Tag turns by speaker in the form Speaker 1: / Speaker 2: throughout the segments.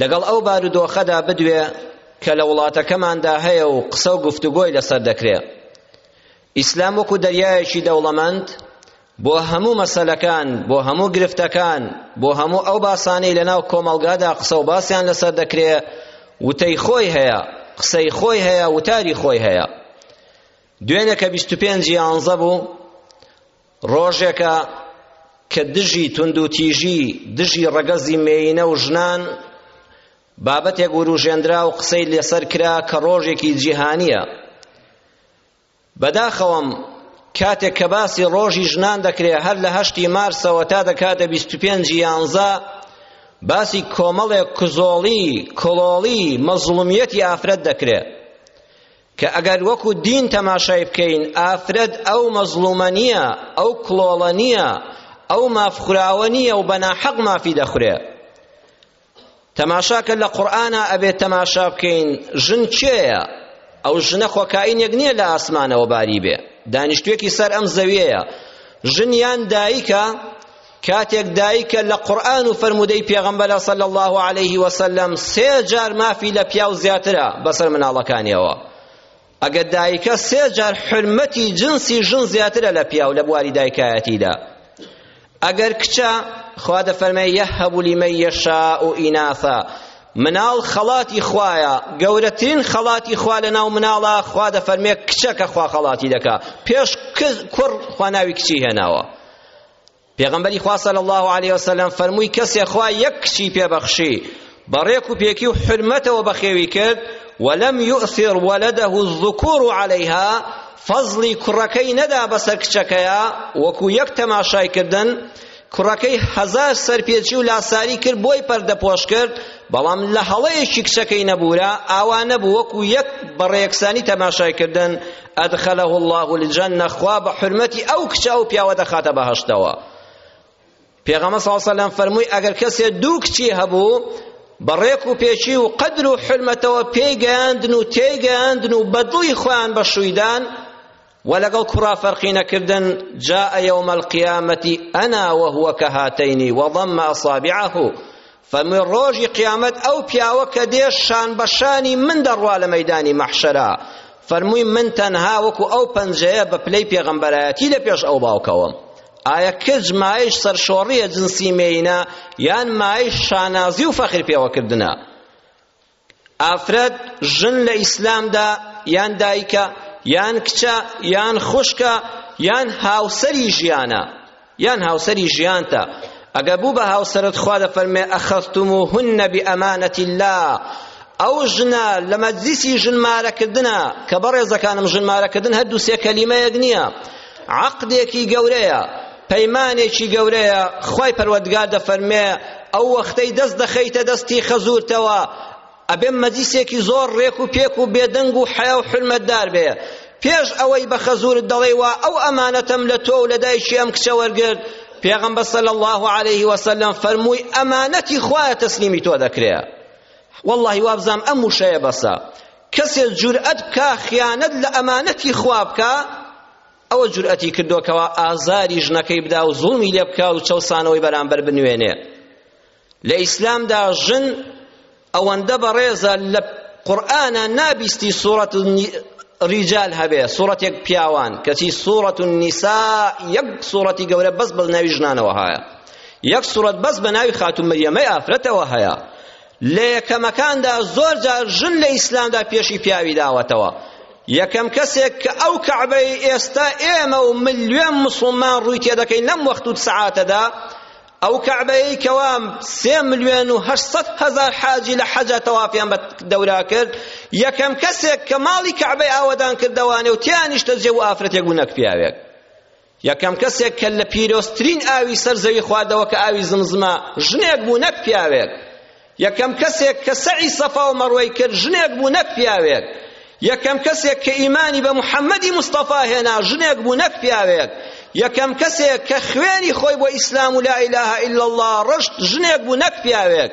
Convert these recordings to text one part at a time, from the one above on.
Speaker 1: لەگەڵ ئەو بارودۆخەدا بدوێ کە لە وڵاتەکەماندا هەیە و قسە و گفتوگۆی لەسەر دەکرێ. ئیسلام وەکو دەریایەکی دەوڵەمەند بۆ هەموو مەسەلەکان بۆ هەموو گرفتەکان بۆ هەموو ئەو باسانەی لەناو کۆمەڵگادا قسە و باسیان لەسەر دەکرێ وتەی خۆی هەیە قسەی خۆی هەیە وتاری خۆی هەیە دوێنێ کە بیست و پێنج یانزە بوو ڕۆژێکە کە دژی توندوتیژی دژی ڕەگەزی مێینە و ژنان بابەتێک وروژێندرا و قسەی لەسەر کرا کە ڕۆژێکی جیهانیە بەداخەوەم کاتێک کە باسی ڕۆژی ژنان دەکرێ هەر لە هەشتی مارسەوە تا دەکاتە بیست و پێنجی یانزە باسی کۆمەڵێک کزۆڵی کڵۆڵی مەزڵومیەتی ئافرەت دەکرێ کە ئەگەر وەکو دین تەماشای بکەین ئافرەت ئەو مەزڵومە نییە ئەو کڵۆڵە نییە ئەو مافخوراوە نییە و بەناحەق مافی دەخورێ تەماشاکە لە قورئانا ئەبێت تەماشا بکەین ژن کێیە ئەو ژنە خۆکائینێک نییە لە ئاسمانەوە باری بێ دانیشتوێکی سەر ئەم زەویەیە ژن یان دایکە کاتێک دایکە لە قورئان و فەرموودەی پێغەمبەرە صلی اللە علیه وسلم سێ جار مافی لە پیاو زیاترە بەسەر مناڵەکانیەوە ئەگەر دایکە سێ جار حرمەتی جنسی ژن زیاترە لە پیاو لە بواری دایکایەتیدا ئەگەر کچە خوا دەفەرمێ یەهەبو لیمەن یەشاء ئیناثا مناڵ خەڵاتی خوایە گەورەترین خەڵاتی خوا لە ناو مناڵە خوا دەفەرمێ کچە کە خوا خەڵاتی دەکا پێش کوڕ خوا ناوی کچی هێناوە پێغەمبەری خوا صلی الله علیه وسلم فەرمووی کەسێ خوا یەک کچی پێبەخشی بە ڕێک و پێکی و حرمەتەوە بەخێوی کرد ولم يؤثر ولده الذكور عليها فەزڵی کوڕەکەی نەدا بەسەر کچەکەیە وەکو یەک تەماشای کردن کوڕەکەی هەزار سەرپێچی و لاساری کرد بۆی پەردەپۆش کرد بەڵام لە هەڵەیەکی کچەکەی نەبوورە ئاوا نەبوو وەکو یەک بەڕێکسانی تەماشای کردن ادخله الله الجنە خوا بە حرمەتی ئەو کچە ئەو پیاوە دەخاتە بەهەشتەوە پێغەمە ساڵ سەلام فەرمووی ئەگەر کەسێ دوو کچی هەبوو بە ڕێک و پێچی و قەدر و حرمەتەوە پێی گەیاندن و تێی گەیاندن و بەدڵی خۆیان بە شوویدان و لەگەڵ کوڕا فەرقی نەکردن جاء یوم القیامەتی ئەنا وهو کە هاتەینی وضم اصابعه فەرمووی ڕۆژی قیامەت ئەو پیاوە کە دێ شان بە شانی من دەڕوا لە مەیدانی مەحشەرا فەرمووی من تەنها وەکو ئەو پەنجەیە بە پلەی پێغەمبەرایەتی لە پێش ئەو باوکەوەم ئایا کچ مایش سەرشۆڕیە جنسی مێینە یان مایش شانازی و فەخر پێوەکردنە ئافرەت، ژن لە ئیسلامدا یان دایکە یان کچە یان خوشکە یان هاوسەری ژیانە یان هاوسەری ژیانتە ئەگە بوو بە هاوسەرت خوا دەفەرمێ ئەخەستموهن بئەمانەت اللە ئەو ژنە لە مەجلیسی ژنمارەکردنە کە بەڕێزەکانم ژنمارەکردن هەر دوو سێ کەلیمەیەک نییە عەقدێکی گەورەیە پەیمانێکی گەورەیە خوای پەروەردگار دەفەرمێ ئەو وەختەی دەست دەخەیتە دەستی خەزورتەوە ئەبێ مەجلیسێکی زۆر ڕێک و پێک و بێدەنگ و حەیا و حرمەتدار بێ پێش ئەوەی بە خەزورت دەڵێی وا ئەو ئەمانەتەم لە تۆ و لە دایکی ئەم کچە وەرگرت پێغەمبەر صلی الله علیه وسلم فەرمووی ئەمانەتی خوایە تەسلیمی تۆ دەکرێ والله وابزام ئەم وشەیە بەسە کەسێ جورئەت بکا خیانەت لە ئەمانەتی خوا بکا ئەوە جورئەتی کردووە کەوا ئازاری ژنەکەی بدا و زوڵمی لێ بکا و چەوسانەوەی بەرامبەر بنوێنێ لە ئیسلامدا ژن ئەوەندە بەڕێزە لە قورئانە نابیستی سوورەت ریجال هەبێ سوورەتێک پیاوان کەچی سوورەت النسا یەک سوورەتی گەورە بەس بە ناوی ژنانەوە هەیە یەک سوورەت بەس بە ناوی خاتوو مریەمەی ئافرەتەوە هەیە لە یەکەمەکاندا زۆر جار ژن لە ئیسلامدا پێشی پیاوی داوەتەوە یەکەم کەسێک کە ئەو کەعبەی ئێستا ئێمە و ملیۆن مسلمان ڕووی تێدەکەین لەم وەخت و سەعاتەدا ئەو کەعبەیەی کەوا سێ ملیۆن و هەشتسەد هەزار حاجی لە حەجە تەوافیان بە دەورا کرد یەکەم کەسێک کە ماڵی کەعبەی ئاوەدان کردەوانێ و تیانیشتە جێ و ئافرەتێک بوو نەک پیاوێک یەکەم کەسێک کە لە پیرۆزترین ئاوی سەر زەوی خواردەوە کە ئاوی زمزمە ژنێک بوو نەک پیاوێک یەکەم کەسێک کە سەعی سەفا و مەڕوەی کرد ژنێک بوو نەک پیاوێک یەکەم کەسێک کە ئیمانی بە محەممەدی مستەفا هێنا ژنێک بوو نەک پیاوێک یەکەم کەسێک کە خوێنی خۆی بۆ ئیسلام و لا ئیلاهە ئیلا الله ڕشت ژنێک بوو نەک پیاوێک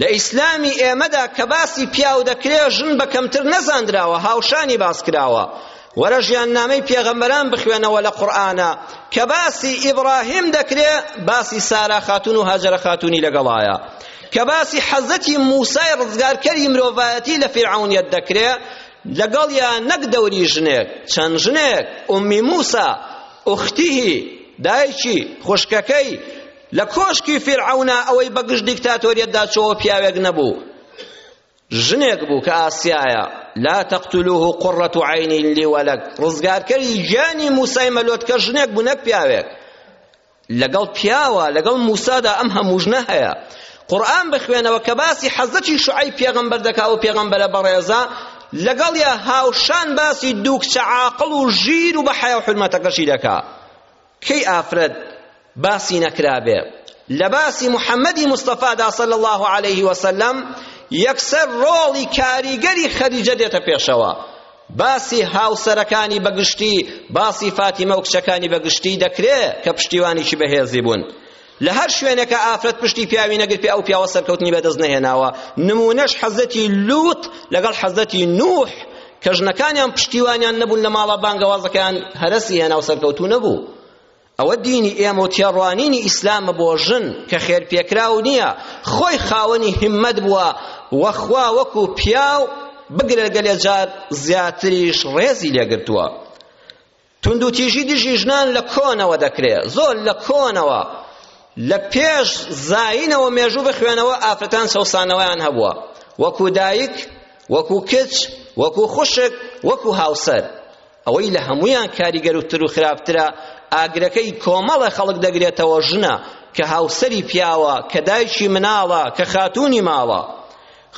Speaker 1: لە ئیسلامی ئێمەدا کە باسی پیاو دەکرێ ژن بە کەمتر نەزاندراوە هاوشانی باس کراوە وەرە ژیاننامەی پێغەمبەران بخوێنەوە لە قورئانە کە باسی ئیبراهیم دەکرێ باسی سارا خاتون و هاجرە خاتونی لەگەڵایە کە باسی حەزەتی موسای ڕزگارکەری مرۆڤایەتی لە فیرعونیەت دەکرێ لەگەڵ یا نەک دەوری ژنێک چەند ژنێک ئومی موسا ئوختیهی دایکی خوشکەکەی لە کۆشکی فیرعەونا ئەوەی بەگژ دیکتاتۆریەتدا چۆوە پیاوێک نەبوو ژنێک بوو کە ئاسیایە لا تقتلوه قڕەت و عینی لی وەلەک ڕزگارکەری گیانی موسای مەلۆت کە ژنێک بوو نەک پیاوێک لەگەڵ پیاوە لەگەڵ موسادا ئەم هەموو ژنە هەیە قورآن بخوێنەوە کە باسی حەزەتی شعی پێغەمبەر دەکا و پێغەمبەرە بەڕێزە لەگەڵ یا هاوشان باسی دوو کچە عاقڵ و ژیر و بە حەیا و حرمەتەکەشی دەکا کەی ئافرەت باسی نەکرابێ لە باسی محمدی مستەفادا صلی اللە علیه وسلم یەکسەر ڕۆڵی کاریگەری خەدیجە دێتە پێشەوە باسی هاوسەرەکانی بەگشتی باسی فاتیمە و کچەکانی بەگشتی دەکرێ کە پشتیوانیکی بەهێزی بوون لە هەر شوێنێکە ئافرەت پشتی پیاوی نەگرت پێ ئەو پیاوە سەرکەوتنی بەدەست نەهێناوە نمونەش حەزەتی لوط لەگەڵ حەزەتی نوح کە ژنەکانیان پشتیوانیان نەبوون لە ماڵە بانگەوازەکەیان هەرەسی هێنا و سەرکەوتوو نەبوو ئەوە دینی ئێمە و تێڕوانینی ئیسلامە بۆ ژن کە خێر پێکراو نییە خۆی خاوەنی همەت بووە وەخوا وەکو پیاو بگرە گەلێ جار زیاتریش ڕێزی لێگرتووە توندوتیژی دژی ژنان لە کۆنەوە دەکرێ زۆر لە کۆنەوە لە پێش زاینەوە مێژوو بخوێنەوە ئافرەتان چەوسانەوەیان هەبووە وەکو دایک وەکو کچ وەکو خوشک وەکو هاوسەر ئەوەی لە هەمویان کاریگەرتر و خراپترە ئاگرەکەی کۆمەڵە خەڵک دەگرێتەوە ژنە کە هاوسەری پیاوە کە دایکی مناڵە کە خاتوونی ماڵە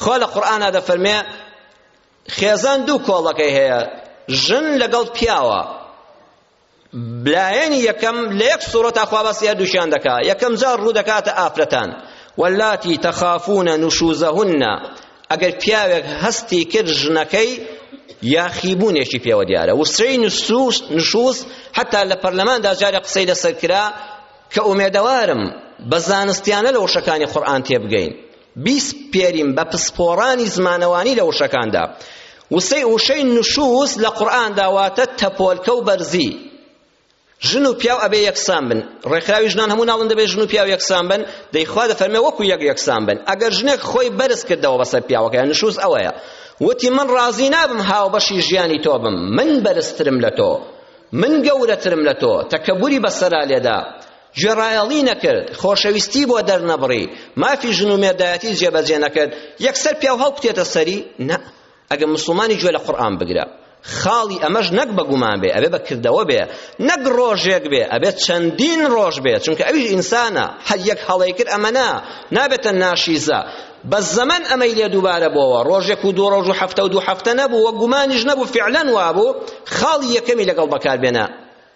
Speaker 1: خوا لە قورئانا دەفەرمێ خێزان دوو کۆڵەکەی هەیە ژن لەگەڵ پیاوە بلایەنی یەکەم لە یەک سوڕەتا خوا باسی هەردووشیان دەکا یەکەم جار ڕوو دەکاتە ئافرەتان واللاتی تەخافونە نوشوزەهنە ئەگەر پیاوێک هەستی کرد ژنەکەی یاخیبوونێکی پێوە دیارە وسرەی نوسوس نشوس حتا لە پەرلەماندا جارێ قسەی لەسەر کرا کە ئومێدەوارم بە زانستیانە لە وشەکانی قورئان تێبگەین بیسپێرین بە پسپۆڕانی زمانەوانی لە وشەکاندا وسەی وشەی نشوز لە قورئاندا واتە تەپۆلکە و بەرزی ژن و پیاو ئەبێ یەکسان بن ڕێکخراوی ژنان هەموو ناڵن دەبێ ژن و پیاو یەکسان بن دەیخوا دەفەرمێ وەکو یەک یەکسان بن ئەگەر ژنێک خۆی بەرز کردەوە بەسەر پیاوەکە یان نشوز ئەوەیە وتی من ڕازی نابم هاوبەشی ژیانی تۆ بم من بەرزترم لە تۆ من گەورەترم لە تۆ تەکەبوری بەسەرا لێدا گوێڕایەڵی نەکرد، خۆشەویستی بۆ دەرنەبڕی، مافی ژن و مێردایەتی جێبەجێ نەکرد، یەکسەر پیاو هەڵکوتێتە سەری؟ نا، ئەگەر موسڵمانی گوێ لە قورئان بگرە. خاڵی ئەمەش نەک بە گومان بێ ئەبێ بە کردەوە بێ نەک ڕۆژێک بێ ئەبێ چەندین ڕۆژ بێ چونکە ئەویش ئینسانە هەر یەک هەڵەی کرد ئەمە نا نابێتە ناشیزە بە زەمەن ئەمەی لێ دووبارە بۆوە ڕۆژێک و دوو ڕۆژ و هەفتە و دوو هەفتە نەبوو وە گومانیش نەبوو فعلەن وابوو خاڵی یەکەمی لەگەڵ بەکاربێنە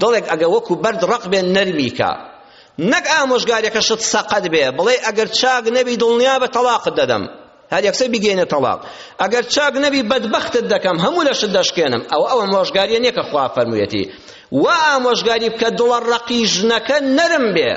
Speaker 1: دڵێک ئەگە وەکو بەرد ڕەق بێ نەرمی کە نەک ئامۆژگاریەکەشت سەقەت بێ بڵێ ئەگەر چاک نەبی دڵنیا بە تەڵاقت دەدەم هەر یەکسەر بگەینە تەڵاق ئەگەر چاک نەبی بەدبەختت دەکەم هەموو لەشت دەشکێنم ئەو ئەوە مۆژگاریە نییە کە خوا فەرموویەتی وا ئامۆژگاری بکە دڵە ڕەقی ژنەکە نەرم بێ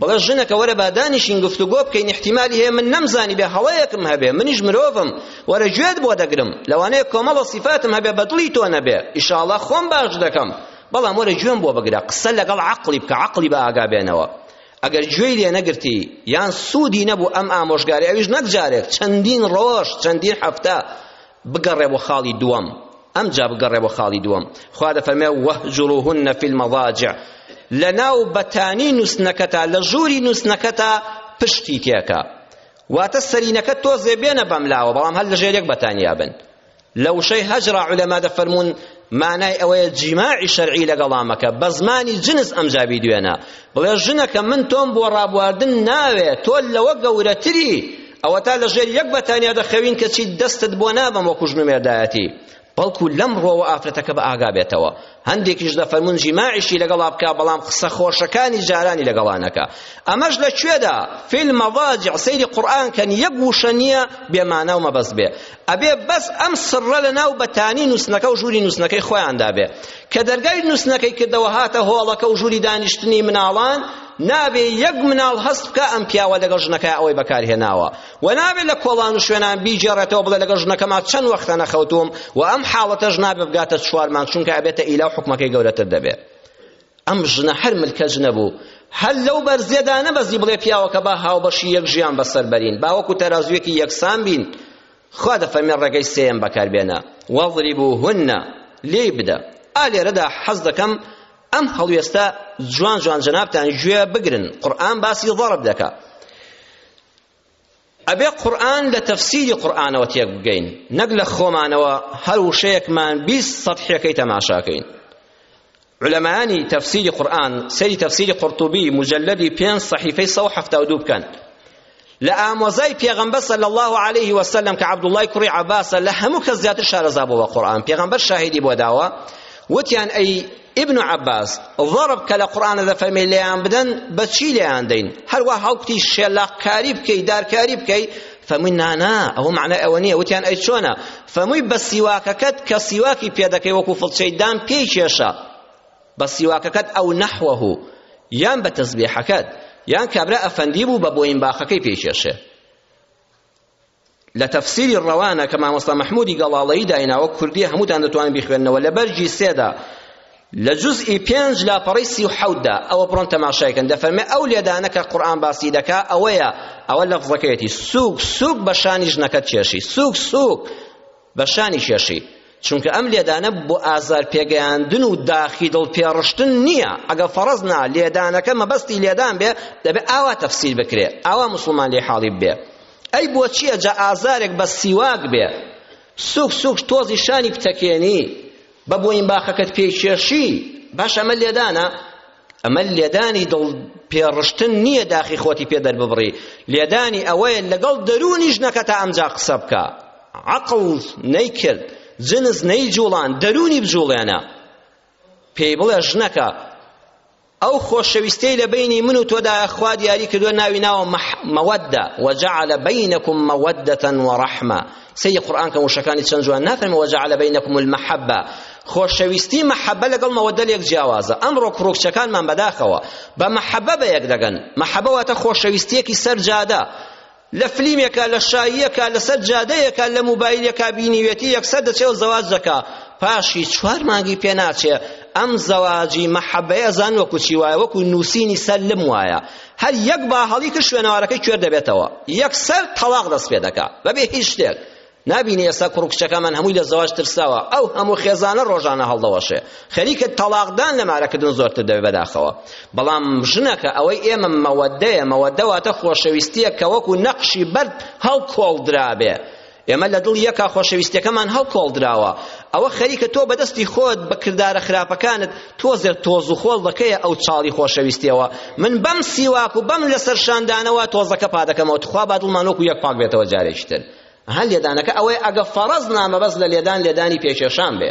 Speaker 1: بڵێ ژنەکە وەرە با دانیشین گفتوگۆ بکەین احتیمالی هەیە من نەمزانیبێ هەڵەیەکم هەبێ منیش مرۆڤم وەرە گوێت بۆ دەگرم لەوانەیە کۆمەڵە سیفاتم هەبێ بە دڵی تۆ نەبێ ئیشاڵڵا خۆم باش دەکەم بەڵام وەرە گوێم بۆ بگرە قسە لەگەڵ عەقڵی بکە عەقڵی بە ئاگا بێنەوە ئەگەر گوێی لێ نەگرتی یان سوودی نەبوو ئەم ئامۆژگاری ئەویش نەک جارێک چەندین ڕۆژ چەندین هەفتە بگەڕێ بۆ خاڵی دووەم ئەمجا بگەڕێ بۆ خاڵی دووەم خوا دەفەرمێ وەهجروهن فی المضاجع لەناو بەتانی نووسنەکەتا لە ژووری نووسنەکەتا پشتی تێکە واتە سەرینەکە تۆزێ بێنە بەملاوە بەڵام هەر لەژێر یەک بەتانیا بن لە وشەی هەجرا عولەما دەفەرموون مانای ئەوەیە جیماعی شەرعی لەگەڵا مەکە بە زمانی جنس ئەمجا بیدوێنە بڵێ ژنەکە من تۆم بۆ ڕابواردن ناوێ تۆ لەوە گەورەتری ئەوە تا لە ژێر یەک بەتانیا دەخەوین کە چی دەستت بۆ نابم وەکو ژن و مێردایەتی بەڵکو لەم ڕۆوە ئافرەتەکە بە ئاگا بێتەوە هەندێکیش دەفەرمون جیماعیشی لەگەڵا بکە بەڵام قسە خۆشەکانی جارانی لەگەڵانەکە ئەمەش لە کوێدا فیلم مەواجع سەیری قورئان کەن یەک وشە نییە بێمانا و مەبەست بێ ئەبێ بەس ئەم سڕە لە ناو بەتانی نووسنەکە و ژووری نووسنەکەی خۆیاندا بێ کە دەرگای نووسنەکەی کردەوە هاتە هۆڵەکە و ژووری دانیشتنی مناڵان نابێ یەک مناڵ هەست بکە ئەم پیاوە لەگەڵ ژنەکە ئەوەی بەکارهێناوە و نابێ لە کۆڵان و شوێنان بیگێڕێتەوە بڵێ لەگەڵ ژنەکەما چەند وەختە نەخەوتوم و ئەم حاڵەتەش نابێ بگاتە چوارمان چونکە ئەبێتە ئیلا و حکومەکەی گەورەتر دەبێ ئەم ژنە هەر ملکەچ نەبوو، هەر لەو بەرزیە دانەبەزی بڵێ پیاوەکە با هاوبەشی یەک ژیان بەسەر بەرین، با وەکو تەرازویەکی یەکسان بین، خوا دەفەرمێ ڕێگەی سێیەم بەکار بێنە، واضربوهن، لێی بدە. ئا لێرەدا حەز دەکەم ئەم هەڵوێستە جوان جوان جەنابتان گوێ بگرن، قورئان باسی ضرب دەکا. ئەبێ قورئان لە تەفسیری قورئانەوە تێک بگەین نەک لە خۆمانەوە هەر وشەیەکمان بیست سەتحیەکەی تەماشاکەین علەمانی تەفسیری قورئان سەیری تەفسیری قورتوبی مجلدی پێنج صحیفەی سەد و حەفتا و دوو بکەن لە ئامۆزای پێغەمبەر صلی الله علیه و سلم کە عبدالله کوڕی عباسە لە هەموو کەس زیاتر شارەزا بوو بە قورئان پێغەمبەر شاهیدی بۆ داوە وتیان ئەی ابن عباس ضرب کە لە قورئانە دەفەرمێ لێیان بدەن بە چی لێیان دەین هەروە هەڵکوتی شێلاقکاری بکەی دارکاری بکەی فەمووی نانا ئەوە معنای ئەوە نییە وتیان ئەی چۆنە فەمووی بە سیواکەکەت کە سیواکی پێ دەکەی وەکو فڵچەی دام پێی کێشە بە سیواکەکەت ئەو نەحوەه یان بە تەسبیحەکەت یان کابرا ئەفەندی بوو بە بۆین باخەکەی پێی کێشێ لە تەفسیری ڕەوانە کە مامۆستا مەحمودی گەڵاڵەیی دایناوە کوردیە هەمووتان دەتوانن بیخوێننەوە لە بەرگی سێدا لە جزئی پێنج لاپەڕەی سی و حەوتدا ئەوە بڕۆن تەماشایکەن دەفەرمێ ئەو لێدانە کە قورئان باسی دەکا ئەوەیە ئەوە لەفزەکەیەتی سوک سوک بە شانی ژنەکەت کێشی سوک سوک بە شانی کێشی چونکە ئەم لێدانە بۆ ئازار پێگەیاندن و داخی دڵ پێڕشتن نییە ئەگە فەڕز نا لێدانەکە مەبەستی لێدان بێ دەبێ ئاوا تەفسیر بکرێ ئاوا مسلمان لێ حاڵی بێ ئەی بۆچیە جا ئازارێک بە سیواک بێ سوک سوک تۆزی شانی بتەکێنی بە بۆین باخەکەت پێی کێشی باش ئەمە لێدانە ئەمە لێدانی دڵ پێڕشتن نییە داخی خۆتی پێ دەرببڕی لێدانی ئەوەیە لەگەڵ دەروونی ژنەکە تا ئەمجا قسە بکە عەقڵ نەیکرد جنس نەیجوڵان دەروونی بجوڵێنە پێی بڵێ ژنەکە ئەو خۆشەویستەی لە بینی من و تۆدا خوا دیاری کردووە ناوی ناوە مەوەدە وەجعل بینکم مەوەدەتەن وەڕەحمە سەیری قورئان کەن وشەکانی چەند جوان نافەرمێ وجعل بینکم المحبە خۆشەویستی مەحەبە لەگەڵ مەوەدە لێک جیاوازە ئەمڕۆ کوڕکچەکانمان بەداخەوە بە مەحەبە بە یەک دەگەن مەحەبە واتە خۆشەویستیەکی سەر جادە لە فلیمێکە لە شاییەکە لەسەر جادەیەکە لە موبایلەکە بینیوێتی یەکسەر دەچێ و زەواج دەکا پاشی چوار مانگی پێ ناچێ ئەم زەواجی مەحەبەیە زان وەکو چی وایە وەکو نووسینی سەلم وایە هەر یەک باهەڵی کرد شوێنەوارەکەی کوێر دەبێتەوە یەکسەر تەڵاق دەست پێ دەکا بەبێ هیچ شتێک نابینی ئێستا کوڕ و کچەکەمان هەمووی لە زەواج ترساوە ئەو هەموو خێزانە ڕۆژانە هەڵدەوەشێ خەریکە تەڵاقدان لە مارەکردن زۆرتر دەبێت بەداخەوە بەڵام ژنەکە ئەوەی ئێمە مەوەدەیە مەوەدەواتە خۆشەویستیە کە وەکو نەقشی بەرد هەڵکۆڵدرابێ ئێمە لە دڵ یەکا خۆشەویستیەکەمان هەڵکۆڵدراوە ئەوە خەریکە تۆ بەدەستی خۆت بە کردارە خراپەکانت تۆزێ تۆز و خۆڵ دەکەیە ئەو چاڵی خۆشەویستیەوە من بەم سیواک و بەم لەسەر شاندانەوە تۆزەکە پادەکەمەوە تخوا با دڵمان وەکو یەک پاک بێتەوە جارێکی تر هەر لێدانەکە ئەوەی ئەگە فەڕەز نامەبەست لە لێدان لێدانی پێکێشان بێ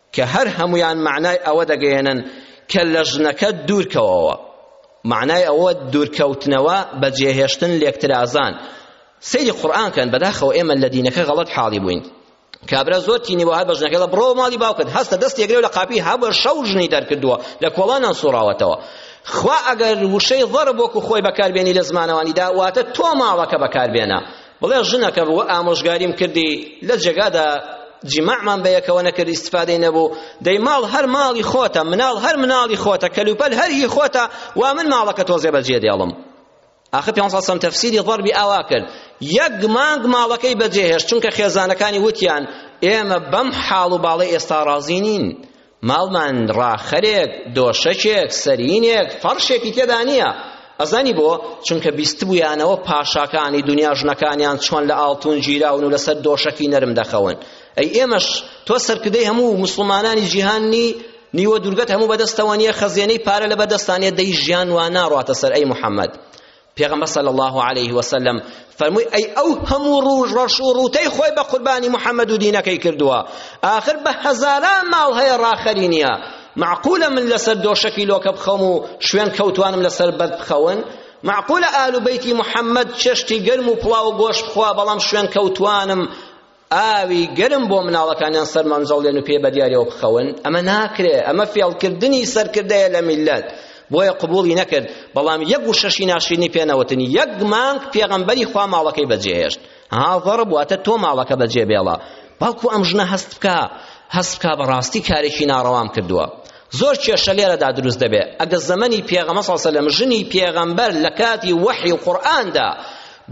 Speaker 1: کە هەر هەموویان مەعنای ئەوە دەگەیەنن کە لە ژنەکەت دوورکەوەوە مەعنای ئەوە دوورکەوتنەوە بە جێهێشتن لێکترازان سەیری قورئان کەن بەداخەوە ئێمە لە دینەکە غەڵەت حاڵی بووین کابرا زۆر تینی بۆ هەر بە ژنەکەی بڕۆ ماڵی باوکت هەستە دەست یەگرێ لە قاپی هەبە شەو ژنی دەرکردووە لە کۆڵانان سوڕاوەتەوە خوا ئەگەر وشەی ضرب وەکو خۆی بەکاربێنی لە زمانەوانیدا واتە تۆ ماڵەکە بەکاربێنە بڵێ ژنەکە بوو ئامۆژگاریم کردی لە جێگادا جیماعمان بە یەکەوە نەکرد ئیسفادەی نەبوو دەی ماڵ هەر ماڵی خۆتە مناڵ هەر مناڵی خۆتە کەلوپەل هەر هی خۆتە وا من ماڵەکە تۆزێ بەجێ دێڵم ئاخر پێ سەم تەفسیری ضربی ئاوا کرد یەک مانگ ماڵەکەی بەجێهێشت چونکە خێزانەکانی وتیان ئێمە بەم حاڵ و باڵی ئێستا ڕازی نین ماڵمان ڕاخەرێک، دۆشەکێک، سەرینێک، فەڕشێکی تێدا نییە. ئەزانی بۆ؟ چونکە بیستبوویانەوە پاشاکانی دونیا ژنەکانیان چۆن لە ئاڵتوون گیراون و لەسەر دۆشەکی نەرم دەخەون. ئەی ئێمەش؟ تۆ سەرکردەی هەموو موسڵمانانی جیهان نی؟ نیوە دوورگەت هەموو بەدەستەوە نییە، خەزێنەی پارە لەبەردەستان نییە، دەی ژیان وا ناڕواتە سەر ئەی محەممەد! پێغەمبەر صلی اللە علیه وسلم فەرمووی ئەی ئەو هەموو ڕوژ ڕەش و ڕوتەی خۆی بە قوربانی محەممەد و دینەکەی کردووە ئاخر بە هەزاران ماڵ هەیە ڕاخەری نییە معقولە من لەسەر دۆشەکی لۆکە بخەوم و شوێن کەوتوانم لەسەر بەرد بخەون معقولە ئال و بەیتی محەممەد چێشتی گەرم و پڵاو و گۆش بخوا بەڵام شوێن کەوتوانم ئاوی گەرم بۆ مناڵەکانیان سەرمانجەڵێن و پێ بەدیاریەوە بخەون ئەمە ناکرێ ئەمە فێڵکردنی سەرکردەیە لە میلەت بۆیە قبوڵی نەکرد بەڵام یەک وشەشی ناشرینی پێنەوتنی یەک مانگ پێغەمبەری خوا ماڵەکەی بەجێهێشت ها ضرب واتە تۆ ماڵەکە بەجێ بێڵە بەڵکو ئەم ژنە هەست بکە هەست بکە بەڕاستی کارێکی ناڕەوام کردووە زۆر کێشە لێرەدا دروست دەبێ ئەگەر زەمەنی پێغەمە سەلم ژنی پێغەمبەر لە کاتی وەحی و قورئاندا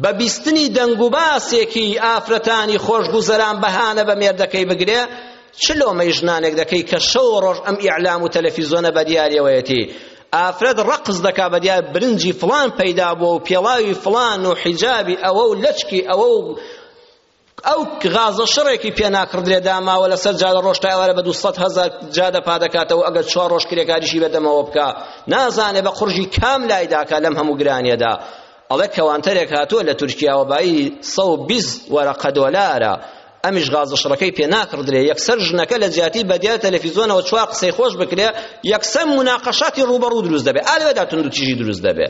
Speaker 1: بە بیستنی دەنگ و باسێکی ئافرەتانی خۆشگوزەران بەهانە بە مێردەکەی بگرێ چ لۆمەی ژنانێک دەکەی کە شەو ڕۆژ ئەم ئیعلام و تەلەفیزۆنە بە دیارەوەیەتی ئافرەت ڕقز دەکا بە دیار برنجی فلان پەیدا بووە و پێڵاوی فلان و حیجابی ئەوە و لەچکی ئەوە و ئەو غازە شڕێکی پێ ناکڕدرێ داماوە لەسەر جادە ڕۆژ تا ئێوارە بە دوو سەد هەزار جادە پا دەکاتەوە ئەگەر چوار ڕۆژ کرێکاریشی بەدەمەوە بکا نازانێ بە قڕژی کام لای داکا لەم هەموو گرانیەدا ئەڵێ کەوانتەرێک هاتووە لە تورکیاوە بایی سە و بیست وەرەقە دۆلارە ئەمیش غازە شڕەکەی پێ ناکڕدرێ یەکسەر ژنەکە لە جیاتی بەدیار تەلەفیزۆنەوە چوار قسەی خۆش بکرێ یەکسەر مناقەشاتی ڕوبەڕوو دروست دەبێ ئالوێدا توندوتیژی دروست دەبێ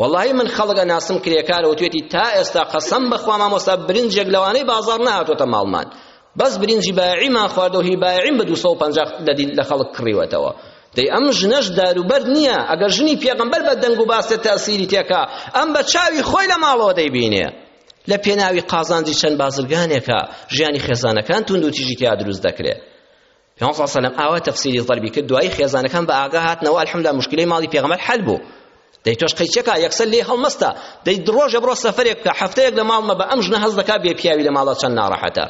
Speaker 1: وەڵاهی من خەڵک ئەناسم کرێکارە وتوێتی تا ئێستا قەسەم بەخوا مامۆستا برنجێک لەوانەی بازاڕ نەهاتۆتە ماڵمان بەس برنجی بایعیمان خواردەوە هی بایعیم بە 250 لە خەڵک کڕیوەتەوە دەی ئەم ژنەش داروبەر نییە ئەگەر ژنی پێغەمبەر بە دەنگ و باستێ تەسیری تێکا ئەم بە چاوی خۆی لە ماڵەوە دەیبینێ لە پێناوی قازانجی چەند بازرگانێکە ژیانی خێزانەکان توندوتیژی تیا دروست دەکرێت پێغەمبەر صلی الله علیه و سلم ئاوا تفسیری ضربی کرد دوایی خێزانەکان بە ئاگا هاتنەوە الحمدلله مشکلەی ماڵی پێغەمبەر حل بوو دەی تۆش قەی چێکا یەکسەر لێ هەڵمەستە دەی ڕۆژە بڕۆ سەفەرێک بکە هەفتەیەک لە ماڵ مەبە ئەم ژنە هەز دەکا بێ پیاوی لە ماڵا چەند ناڕەحەتە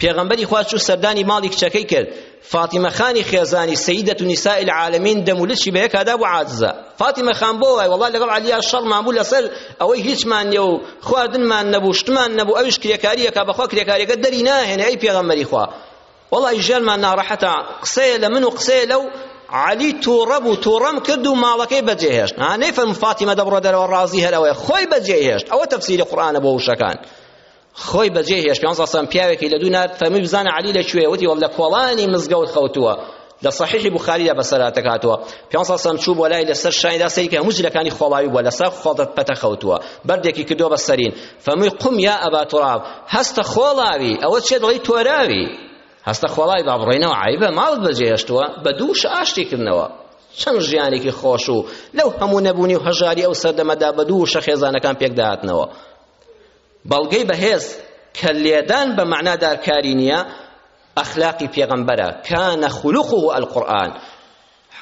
Speaker 1: پێغەمبەری خوا چوو سەردانی ماڵی کچەکەی کرد فاتیمە خانی خێزانی سیدەت و نیساء العالمین دەمولچی بە یەکادا بوو عاجزە فاتیمە خان بۆ وای وەڵا لەگەڵ عەلیا شەڕمان بوو لەسەر ئەوەی هیچمان نیە و خواردنمان نەبوو شتمان نەبوو ئەویش کرێکاریەکە بەخوا کرێکاریەکە دەری ناهێنێ ئەی پێغەمبەری خوا وەڵای ژیانمان ناڕەحەتە قسەیە لە من و قسەیە لەو عەلی تووڕە بوو تووڕەم کرد و ماڵەکەی بەجێهێشت ها نەیفەرموو فاتیمە دەبڕە دەرەوە ڕازی هەر ئەوەیە خۆی بەجێهێشت ئەوە تەفسیری قورئانە بۆ وشەکان خۆی بەجێهێشت پێنج سەد پیاوێکی لە دوو نار فەرمی بزانە عەلی لە کوێ وتی وەڵ لە کۆڵانی مزگەوت خەوتووە لە صحیحی بوخاریدا بە سەراتەک هاتووە پێغەمبەر صلی الله چوو بۆ لای لەسەر شانیدا سەیری کرد هەموو جلەکانی خۆڵاوی بووە لە ساق خۆڵ پەتە خەوتووە بەردێکی کردووە بە سەرین فەمووی قم یا ئەبا تراب هەستە خۆڵاوی ئەوە چێ دەڵی تۆراوی هەستە خۆڵاوی با بڕینەوە عیبە ماڵت بەجێهێشتووە بە دووش ئاشتی کردنەوە چەند ژیانێکی خۆش و لەو هەموو نەبوونی و هەژاری ئەو سەردەمەدا بە دوو وشە خێزانەکان پێکداهاتنەوە بەڵگەی بەهێز کە لێدان بە مەعنادارکاری نییە ئەخلاقی پێغەمبەرە کان خلقه القرآن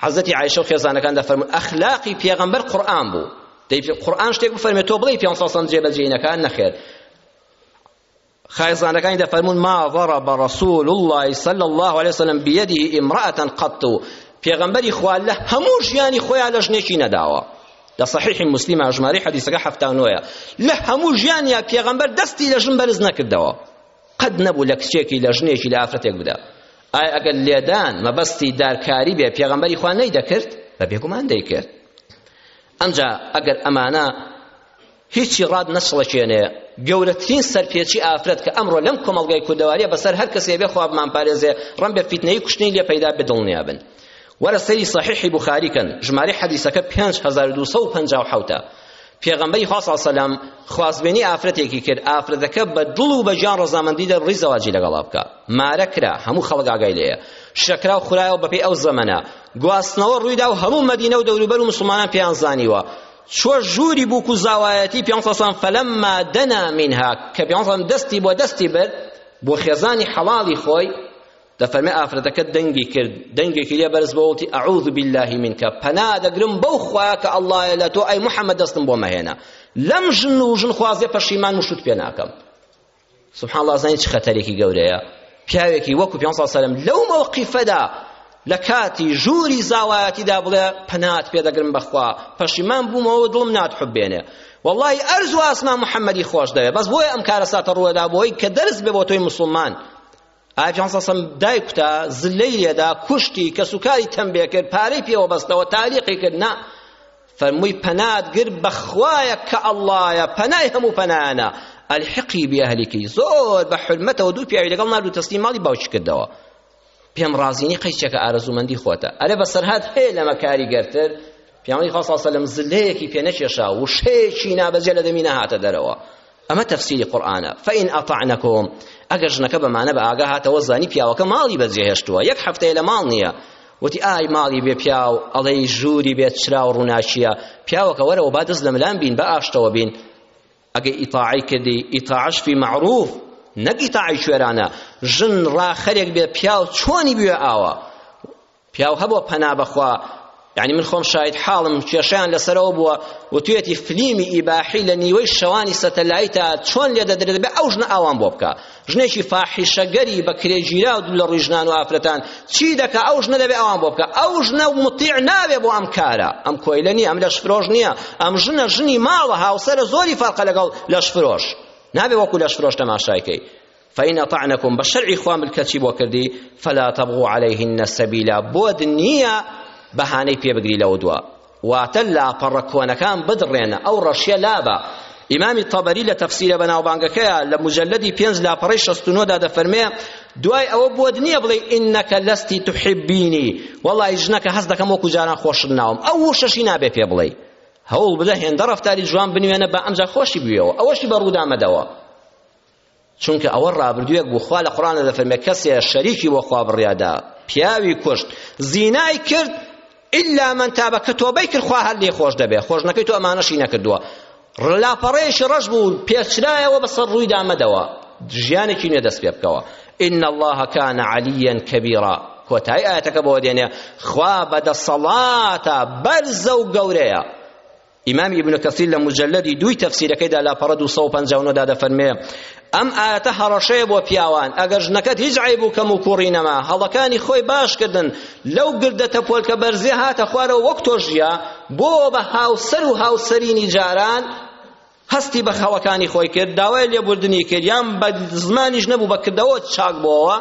Speaker 1: حەزەتی عایشە و خێزانەکان دەفەرمون ئەخلاقی پێغەمبەر قورئان بوو دەی قورئان شتێک بفەرمێ تۆ بڵێی پێ سەسەم جێبەجێی نەکات نەخێر خایزانەکانی دەفەرمون ما ضرب رسول الله صلى الله عليه وسلم بيده امرأة قط پێغەمبەری خوا لە هەموو ژیانی خۆیان لە ژنێکی نەداوە لە صحیح مسلم ئەژماری حەدیسەکە حەفتا نۆیە لە هەموو ژیانیا پێغەمبەر دەستی لە ژن بەرز نەکردەوە قەت نەبوو لە کچێکی لە ژنێکی لە ئافرەتێک بدا ئایا ئەگەر لێدان مەبەستی دارکاری بێ پێغەمبەری خوا نەیدەکرد بە بێگومان دەیکرد ئەمجا ئەگەر ئەمانە هیچی ڕاد نەچڵەکێنێ گەورەترین سەرپێچی ئافرەت کە ئەمڕۆ لەم کۆمەڵگای کوردەواریە بەسەر هەر کەسێ بێ خوابمان پارێزێ ڕەم بە فیتنەی کوشتنی لێ پەیدا بدڵنیابن وەرە سەیری سەحیحی بوخاری کەن ژمارەی حەدیسەکە پێنج هەزار و دوو سەد و پەنجا و حەوت ە پێغەمبەری خوا صلی سەلام خوازبێنی ئافرەتێکی کرد ئافرەتەکە بە دڵ و بە گیان ڕەزامەندی دەربڕی زەواجی لەگەڵا بکە مارە کرا هەموو خەڵک ئاگای لێیە شەکرا و خورایەوە بەپێی ئەو زەمەنە گواستنەوە ڕوویدا و هەموو مەدینە و دەوروبەر و مسلمانان پێیان زانیوە چوە ژووری بووک و زاوایەتی پێسەسان فەلەمما دەنا منها کە پێسەسان دەستی بۆ دەستی برد بۆ خێزانی حەڵاڵی خۆی دەفەرمێ ئافرەتەکە دەنگی کرد دەنگێکی لێ بەرز بۆ وتی ئەعوذ بالله منکە پەنا دەگرم بەو خوایە کە ئەڵڵایە لە تۆ ئەی محەممەد دەستم بۆ مەهێنە لەم ژن و ژن خوازێ پەشیمان مشت پێ ناکەم سبحان الله زانی چ خەتەرێکی گەورەیە پیاوێکی وەکو پێ سەلم لەو مەوقیفەدا لە کاتی ژووری زاوایەتیدا بڵێ پەنات پێ دەگرم بەخوا پەشیمان بوومەوە دڵم ناتحبێنێ والله ئەرز و ئاسمان محەممەدی خۆش دەوێ بەس بۆیە ئەم کارەساتە ڕووەدا بۆی کە دەرس بێ بۆ تۆی مسلمان ئاژانس ئەسەم دای کوتا زلەی لێدا کوشتی کەسوکاری تەمبێ کرد پارەی پێوە بەستەوە تالیقی کرد نا فەرمووی پەنات گر بەخوایە کە ئەڵڵایە پەنای هەموو پەنایانە ئەلحقی بێهلیکی زۆر بە حرمەتەوە دوو پیاوی لەگەڵ نارد و تەسلی ماڵی باوکی کردەوە پێم ڕازینی قەیچێکە ئارەزومەندی خۆتە ئەرێ بە سەرهات هەیە لەمە کاریگەرتر پێامبەری خوا صلی الله زلەیەکی پێ نەکێشا وشەیەکی نابەجێ لە دەمی نەهاتە دەرەوە ئەمە تەفسیری قورئانە فەئین ئەطعنەکم ئەگەر ژنەکە بەمانە بە ئاگا هاتەوە زانی پیاوەکە ماڵی بەجێهێشتووە یەک هەفتەیە لە ماڵ نییە وتی ئای ماڵی بێ پیاو ئەڵێی ژووری بێت چرا و ڕووناکییە پیاوەکە وەرەوە با دەست لە ملان بین بە ئاشتەوە بین ئەگەی ئیتاعی کردی ئیتاعش فی معروف نەک ئیتاعی کوێرانە ژن ڕاخەرێک بێ پیاو چۆنی بوێ ئاوە پیاو هەبووە پەنا بەخوا یعنی من خۆم شاید حاڵم کێشیان لەسەرەوە بووە وتوێتی فلیمی ئیباحی لە نیوەی شەوانی سەتەلایتە چۆن لێ دەدرێت بە ئەو ژنە ئاوان بۆ بکە ژنێکی فاحیشەگەری بە کرێگیرا و دوو لە ڕووی ژنان و ئافرەتان چی دەکا ئەو ژنە دەبێ ئەوان بۆ بکە ئەو ژنە مطیع نابێ بۆ ئەم کارە ئەم کۆیلە نییە ئەم لەش فرۆش نییە ئەم ژنە ژنی ماڵە هاوسەرە زۆری فەرقە لەگەڵ لەش فرۆش نابێ وەکو لەش فرۆش تەماشایکەی فإن أطعنكم بشرعي خوا ملکەچی بۆ کردی فلا تبغوا عليهن سبيلا بۆت نییە بەهانەی پێ بگری لەوە دوا واتە لاپەڕە کۆنەکان بدڕێنە ئەو ڕەشیە لابە ئیمامی تەبەری لە تەفسیرە بەناوبانگەکەیە لە مجلدی پێنج لاپەڕەی شەست و نۆدا دەفەرمێ دوای ئەوە بۆت نییە بڵێ ئینەکە لەستی تحبینی وەڵی ژنەکە هەست دەکەم وەکو جاران خۆشت ناوم ئەو وشەشی نابێ پێ بڵێ هەوڵ بدە هێندە ڕەفتاری جوان بنوێنە بە ئەمجا خۆشی بوێەوە ئەوەشی بە ڕوودامەدەوە چونکە ئەوە ڕابردوویەک بوو خوا لە قڕانە دەفەرمێ کەسێ شەریکی بۆ خوا بڕیادا پیاوی کوشت زینای کرد ئللا من تابە کە تۆبەی کرد خوا هەر لێ خۆش دەبێ خۆش نەکەی تۆ ئەمانەشی نەکردووە لاپەڕەیەکی ڕەش بوو پێچرایەوە بەسەر ڕوویدا مەدەوە ژیانێکی نوێ دەست پێ بکەوە إن الله كان عليا كبيرا کۆتایی ئاەتەکە بۆ دێنێ خوا بەدەسەڵاتە بەرزە و گەورەیە ئیمام ئیبن کەثیر لە مجلدی دووی تەفسیرەکەیدا لاپەڕە دوو سەد و پەنجا و نۆ دا دەفەرمێ ئەم ئایەتە هەڕەشەیە بۆ پیاوان ئەگەر ژنەکەت هیچ عەیب و کەم و کوڕی نەما هەڵەکانی خۆی باش کردن لەو گردە تەپۆلکە بەرزیە هاتە خوارەوە وەک تۆ ژیا بۆ بە هاوسەر و هاوسەرینی جاران هەستی بە خەڵەکانی خۆی کرد داوای لێبوردنی کرد یان بە زمانیش نەبوو بە کردەوە چاک بۆەوە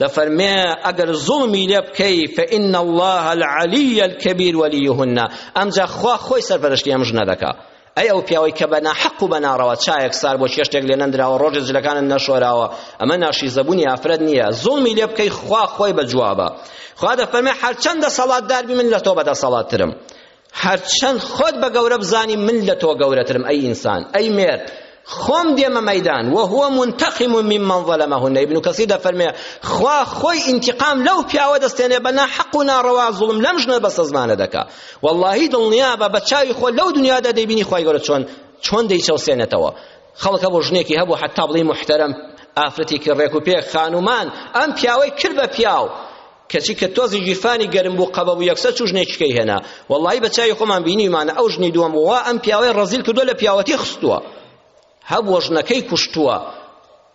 Speaker 1: دەفەرمێ ئەگەر زوڵمی لێ بکەی فإن الله العلی الکبیر ولیهن ئەمجا خوا خۆی سەرپەرشتی ئەم ژنە دەکا ئەی ئەو پیاوەی کە بە ناحەق و بە ناڕەوا چایەک سار بۆ چێشتێک لێ نەندراوە ڕۆژێ جلەکانت نەشۆراوە ئەمە ناشیزەبوونی ئافرەت نییە زوڵمی لێ بکەی خوا خۆی بە جوابە خوا دەفەرمێ هەرچەند دەسەڵاتدار بی من لە تۆ بەدەسەڵاتترم هەرچەند خۆت بە گەورە بزانی من لە تۆ گەورەترم ئەی ئینسان ئەی مێرد خۆم دێمە مەدان وهو منتقم ممن ظلمهن ابن کەسی دەفەرمێ خوا خۆی ئینتقام لەو پیاوە دەستێنێ بە ناحەق و ناڕەوا زوڵم لەم ژنە بەسە زمانە دەکا واللهی دڵنیا بە بە چاوی خۆ لەو دنیادا دەیبینی خوای گەورە چۆن چۆن دەیچەوسێنێتەوە خەڵکە بۆ ژنێکی هەبوو حتا بڵی محتەرم ئافرەتێکی ڕێک و پێک خانومان ئەم پیاوەی کرد بە پیاو کەچی کە تۆزی گیرفانی گەرم بوو قەبە بوو یەکسەر چوو ژنێکی کەی هێنا وەڵڵاهی بە چاوی خۆمان بینیمانە ئەو ژنی دووەم وا ئەم پیاوەی ڕەزیل کردووە لە پیاوەتی خستووە هەبووە ژنەکەی کوشتووە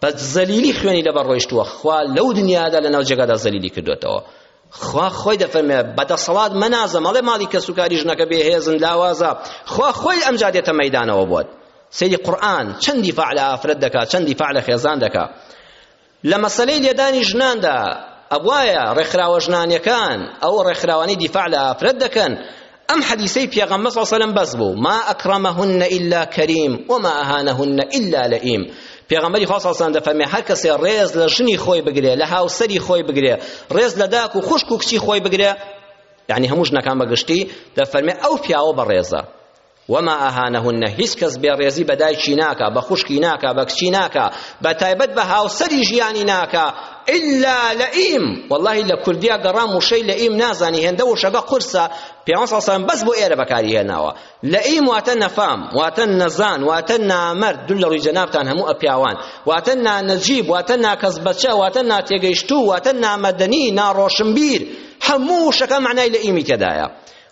Speaker 1: بە زەلیلی خوێنی لەبەر ڕۆیشتووە خوا لەو دنیادا لەناو جێگادا زەلیلی کردوێتەوە خوا خۆی دەفەرمێ بەدەسەڵات مەنازە مەڵێ ماڵی کەسوکاری ژنەکە بێهێزن لاوازە خوا خۆی ئەمجا دێتە مەیدانەوە بۆت سەیری قورئان چەندی فعل ئافرەت دەکا چەندی فعل خێزان دەکا لە مەسەلەی لێدانی ژناندا ئەبوایە ڕێکخراوە ژنانیەکان ئەو ڕێکخراوانی دیفاع لە ئافرەت دەکەن ئەم حەدیسەی پێغەمبەر صلی الله علیه وسلم بەس بوو ما اکرمهن الا کریم وما اهانهن الا لئیم پێغەمبەری خوا صلی الله علیه وسلم دەفەرمێ هەر کەسێ ڕێز لە ژنی خۆی بگرێ لە هاوسەری خۆی بگرێ ڕێز لە داک و خوشک و کچی خۆی بگرێ یعنی هەموو ژنەکان بەگشتی دەفەرمێ ئەو پیاوە بەڕێزە وما اهانهن هیچ کەس بێڕێزی بە دایکی ناکا بە خوشکی ناکا بە کچی ناکا بە تایبەت بە هاوسەری ژیانی ناکا الا لئیم والله لە کوردیا گەڕام وشەی لئیم نازانی هێندە وشەکە قورسە پێغەمبەر صلی الله بەس بۆ ئێرە بەکاری هێناوە لئیم واتە نەفام واتە نەزان واتە نامرد دل لە ڕووی جەنابتان هەموو ئەپیاوان واتە نانەجیب واتە ناکەس بەچە واتە ناتێگەیشتوو واتە نامەدەنی ناڕۆشنبیر هەموو وشەکە معنای لئیمی تێدایە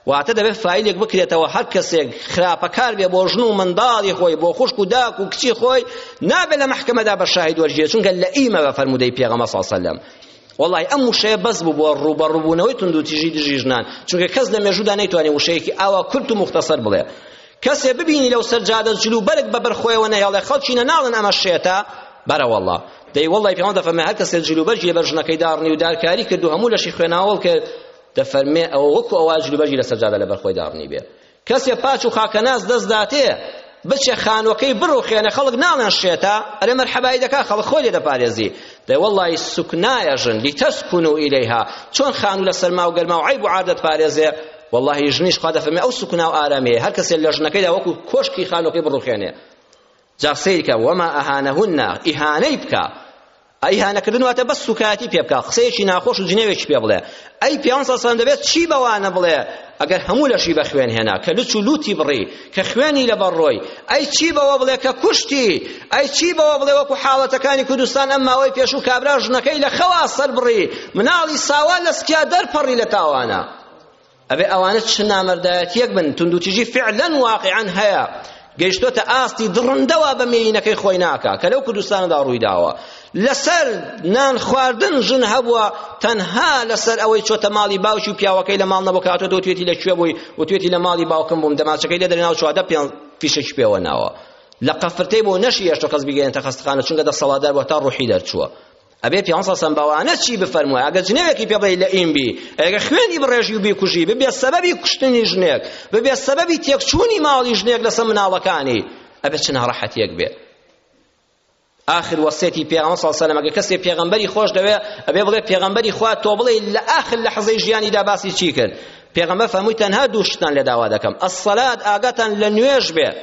Speaker 1: واتە دەبێت فایلێک بکرێتەوە هەر کەسێک خراپەکار بێ بۆ ژن و منداڵی خۆی بۆ خوشک و داک و کچی خۆی نابێت لە محکمەدا بە شاهید وەرگێ چونکە لە ئیمە بە فەرموودەی پێغەمبەر صلی الله علیه وسلم والله ئەم وشەیە بەس بوو بۆ ڕووبەڕووبوونەوەی توندوتیژی دژی ژنان چونکە کەس لە مێژوودا نەیتوانێت وشەیەکی ئاوا کورت و مختصر بڵێ کەسێ ببینی لەو سەر جادە جل و بەرگ بە بەرخۆیەوە نەهێڵێ خەڵکی نەناڵن ئەمە شێتە بەرە والله دەی والله پێوەندە فەرمێ هەر کەسێ جل و بەرگی لەبەر ژنەکەی داڕنی و دارکاری کرد و هەموو لەشی خوێناوەڵ کرد دەفەرمێ ئەوە وەکو ئەوا جلوبەرگی لەسەر جادە لەبەر خۆی داڕنیبێ کەسێ پاچ و خاکەناس دەست داتێ بچێ خانوەکەی بڕوخێنێ خەڵک ناڵێن شێتە ئەرێ مەرحەبایی دەکا خەڵک خۆی لێ دەپارێزی دەی وەڵڵی سوکنایە ژن لیتەسکون و ئیلەیها چۆن خانوو لە سەرما و گەرما و عەیب و عار دەتپارێزێ والله ژنیش خوا دەفەرمێ ئەو سوکنا و ئارامیە هەر کەسێ لە ژنەکەیدا وەکو کۆشکی خانوەکەی بڕوخێنێ جا سەیرکە وەما ئەهانەهن ئیهانەی بکە ئیهانەکردن واتە بەس سوکایەتی پێ بکە قسەیەکی ناخۆش و جنێوێکی پێ بڵێ ئەی پێغەمبەر صلی الله دەبێت چی بەوانە بڵێ ئەگەر هەموو لەشی بە خوێن هێنا کە لوچ و لوتی بڕی کە خوێنی لە بەڕۆی ئەی چی بەوە بڵێ کە کوشتی ئەی چی بەوە بڵێ وەکو حاڵەتەکانی کوردستان ئەم ماوەی پێشوو کابرا ژنەکەی لە خەوا سەر بڕی مناڵی ساوا لە سکیا دەرپەڕی لە تاوانە ئەبێ ئەوانە چ نامەردایەتیەک بن توندوتیژی فعلا واقعا هەیە گەیشتۆتە ئاستی دڕندەوە بە مێینەکەی خۆی ناکا کە لەو کوردستانەدا ڕووی داوە لەسەر نان خواردن ژن هەبووە تەنها لەسەر ئەوەی چۆتە ماڵی باوکی و پیاوەکەی لە ماڵ نەبوو کاتۆ دەوتێتی لە کوێ بووی وتێتی لە ماڵی باوکم بووم دەماچەکەی لێ دەرناو چوادە پێ فیشەکی پێوە ناوە لە قەفرتەی بۆ نەشی هێشتە کەس بگەێنتە خەستخانە چونکە دەسەڵاتدار بۆ تا ڕوحی دەرچووە ئەبێ پیامبەر صلی الله بەوانە چی بفەرمووە ئەگەر جنێوێکی پێ بڵێی لئیم بی ئەگەر خوێنی بڕێژی و بیکوژی ببێ سەبەبی کوشتنی ژنێک ببێ سەبەبی تێکچوونی ماڵی ژنێک لەسەر مناڵەکانی ئەبێ چ ناڕەحەتیەک بێ آخر وصیتی پیغمبر صلی الله علیه و سلم اگه کسی پیغمبری خوش دوی ابي بڵێ پیغمبری خوا تو بڵێ لە آخر لحظه ژیانی دا باسی چی کرد پیغمبر فهموی تنها دوشتن لە داوا دەکەم الصلاه آگاتن لنویش به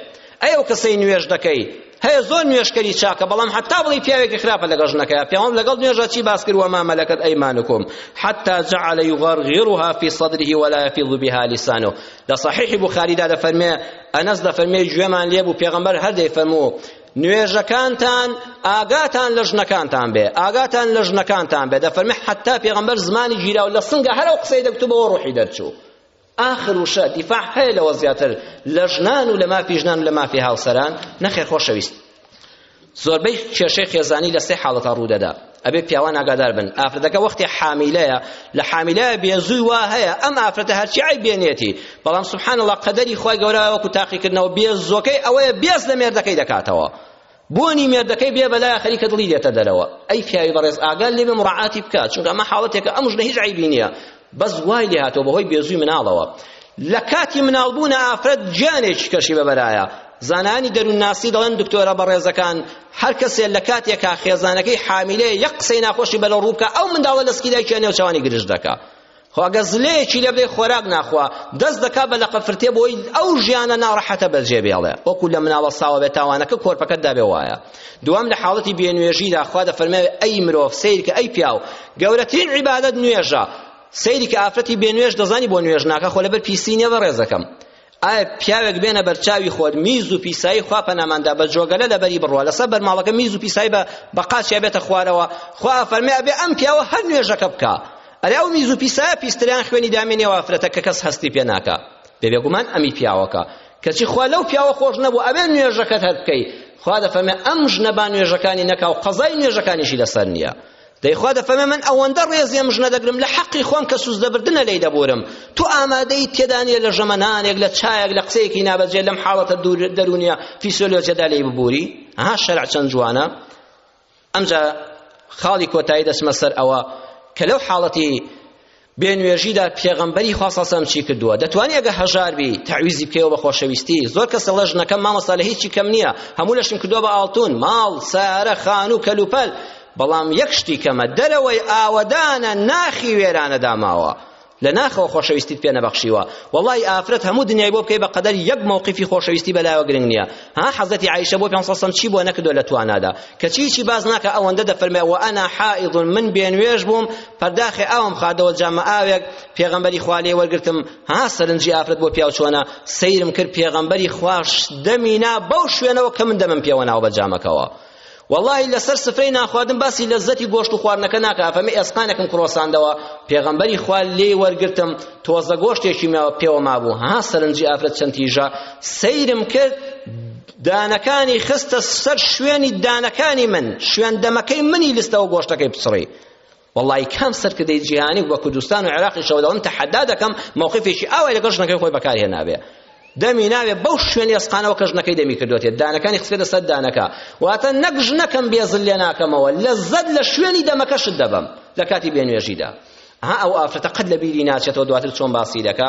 Speaker 1: ئەی ئەو کەسەی نوێژ دەکەی هەیە زۆر نوێژکەری چاکە بەڵام حتا بڵی پیاوێکی خراپە لەگەڵ ژنەکەیا پێوەم لەگەڵ نوێژە چی باس کرد وما ملكت ايمانكم حتى جعل يغرغرها في صدره ولا يفيض بها لسانه لە صحيح بخاري دا دەفەرمێ ئەنەس دەفەرمێ گوێمان لێبوو پێغەمبەر هەر دەیفەرموو نوێژەکانتان ئاگاتان لە ژنەکانتان بێ ئاگاتان لە ژنەکانتان بێ دەفەرمێ حتا پێغەمبەر زمانی گیراو لە سنگە هەرو قسەی دەکتوبەوە ڕوحی دەرچوو ئاخر وشە دیفاع هەیە لەوە زیاتر لە ژنان و لە مافی ژنان و لە مافی هاوسەران نەخێر خۆشەویست زۆربەی کێشەی خێزانی لە سێ حاڵەتە ڕوودەدا ئەبێ پیاوان ئاگادار بن ئافرەتەکە وەختی حامیلەیە لە حامیلەیە بێزووی وا هەیە ئەم ئافرەتە هەرچی عیب بێنێتی بەڵام سبحان الله قەدەری خوای گەورە وەکو تاقیکردنەوە بێزووەکەی ئەوەیە بێز لە مێردەکەی دەکاتەوە بۆنی مێردەکەی بێ بەلایە خەریکە دڵی دێتە دەرەوە ئەی پیاوی بەڕێز ئاگات لێبێ مڕاعاتی بکە چونکە ئەمە حاڵەتێکە ئەم ژنە هیچ عەیبی نییە بەس وای لێ هاتەوە بەهۆی بێزووی مناڵەوە لە کاتی مناڵبوون ئافرەت گیانێکی کەشی بەبەرایە زانانی دەروونناسی دەڵێن دکتۆرە بەڕێزەکان هەر کەسێ لە کاتێکا خێزانەکەی حامیلەیە یەک قسەی ناخۆشی بەلەوڕوو بکا ئەو منداڵە لەسکی دایکیان نێوچەوانی گرژ دەکا خۆ ئەگە زلەیەکی لێ بدەی خۆراک ناخوا دەست دەکا بە لەقە فرتێ بۆی ئەو ژیانە ناڕەحەتە بەجێ بێڵێ وەکو لە مناڵە ساوە بێ تاوانەکە کۆرپەکەت دابێ وایە دوام لە حاڵەتی بێنوێژیدا خوا دەفەرمێ ئەی مرۆڤ سەیرکە ئەی پیاو گەورەترین عیبادەت نوێژە سەیری کە ئافرەتی بێنوێژ دەزانی بۆ نوێژ ناکە خۆ لەبەر پیسی نیە بەڕێزەکەم ئایا پیاوێک بێنە بەرچاوی خۆت میز و پیسایی خوا پەناماندا بە جۆگەلە لەبەری بڕوە لەسەر بەرماڵەکە میز و پیسایی بە بە قاچیا بێتە خوارەوە خوا فەرمێ ئەبێ ئەم پیاوە هەر نوێژەکە بکا ئەرێ ئەو میز و پیسایە پیستریان خوێنی دامێنێ و ئافرەتە کە کەس هەستی پێ ناکا دەبێ گومان ئەمی پیاوەکە کەچی خوا لەو پیاوە خۆش نەبوو ئەبێ نوێژەکەت هەر بکەی خوا دەفەرمێ ئەم ژنە با نوێژەکانی نەکا و قەزای نوێژەکانیشی لەسەر نییە دەی خوا دەفەرمێ من ئەوەندە ڕێزی ئەم ژنە دەگرم لە حەقی خۆم کە سوزدەبردنە لێی دەبورم تو ئامادەی تێدا نیە لە ژەمەنانێک لە چایەک لە قسەیەکی نابەجێ لەم حاڵەتە دەرونیە فیسۆلۆجیەدا لێی ببوری ها شەرع چەند جوانە ئەمجا خاڵی کۆتایی دەسمە سەر ئەوە کە لەو حاڵەتی بێ نوێژیدا پێغەمبەری خوا صلی الله چی کردووە دەتوانی ئەگە هەژار بی تعویزی بکەیەوە بە خۆشەویستی زۆر کەسە لەژ نەکەم مامۆستا لە هیچی کەم نییە هەموو لەشم کردووە بە ئاڵتون ماڵ سارە خانوو کەلوپەل بەڵام یەک شتی کەمە دەرەوەی ئاوەدانە ناخی وێرانە داماوە لە ناخەوە خۆشەویستیت پێ نەبەخشیوە وەڵی ئافرەت هەموو دنیای بۆ بکەی بە قەدەر یەک مووقفی خۆشەویستی بەلایەوە گرنگ نییە ها حەزەتی عیشە بۆ پێ سەسەم چی بۆ نەکردو لە توانادا کە چی چی باز ناکە ئەوەندە دەفەرمێ وە ئەنا حائض من بێنوێژ بووم پەرداخێ ئاوم خادەوە جامە ئاوێک پێغەمبەری خوا لێ وەرگرتم ها سەرنجی ئافرەت بۆ پیاو چۆنە سەیرم کرد پێغەمبەری خواش دەمی نا بەو شوێنەوە کە من دەمم پێوە ناوە بە جامەکەوە واللهی لەسەر سفرەی ناخواردن باسی لەزەتی گۆشت و خواردنەکە ناکە ئەفەمێ ئێسقانێکم کڕۆساندەوە پێغەمبەری خوا لێی وەرگرتم تۆزە گۆشتێکی پێوە مابوو ها سەرنجی ئافرەت چەند تیژە سەیرم کرد دانەکانی خستە سەر شوێنی دانەکانی من شوێن دەمەکەی منی لستەوە گۆشتەکەی بچڕی وەڵڵاهی کام سەرکردەی جیهانی و بە کوردستان و عێراقیشەوە دەڵێم تەحەدا دەکەم مەوقیفێکی ئاوای لەگەڵ ژنەکەی خۆی بەکار هێنابێ دەمی ناوێ بەو شوێنی ئەسقانەوە کە ژنەکەی دەمی کردوێت دانەکانی خستێتە سەر دانەکە واتە نەک ژنەکەم بێزل لێ ناکەمەوە لەزەت لە شوێنی دەمەکەشت دەبەم لە کاتی بێنوێژیدا ها ئەو ئافرەتە قەت لە بیری ناچێتەوە دواتر چۆن باسی دەکا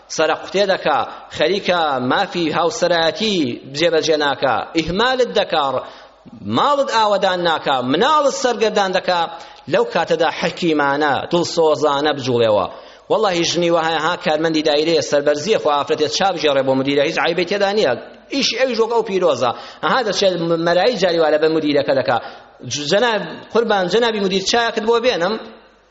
Speaker 1: سەرەقوتێ دەکا خەریکە مافی هاوسەرایەتی جێبەجێ ناکا ئیهمالت دەکا ماڵت ئاوەدان ناکا مناڵت سەرگەردان دەکا لەو کاتەدا حەکیمانە دڵسۆزانە بجوڵێەوە والله ژنی وەهای ها کارمەندی دایرەیە سەربەرزیە خو ئافرەتێ چاپ ژێڕێ بۆ مدیرە هیچ عیبی تێدا نییە ئیش ئەوی ژۆک ئەو پیرۆزە ئەها دەچێت مەرایی جاریوارە بە مدیرەکە دەکا جناب قوربان جنابی مدیر چاکت بۆ بێنم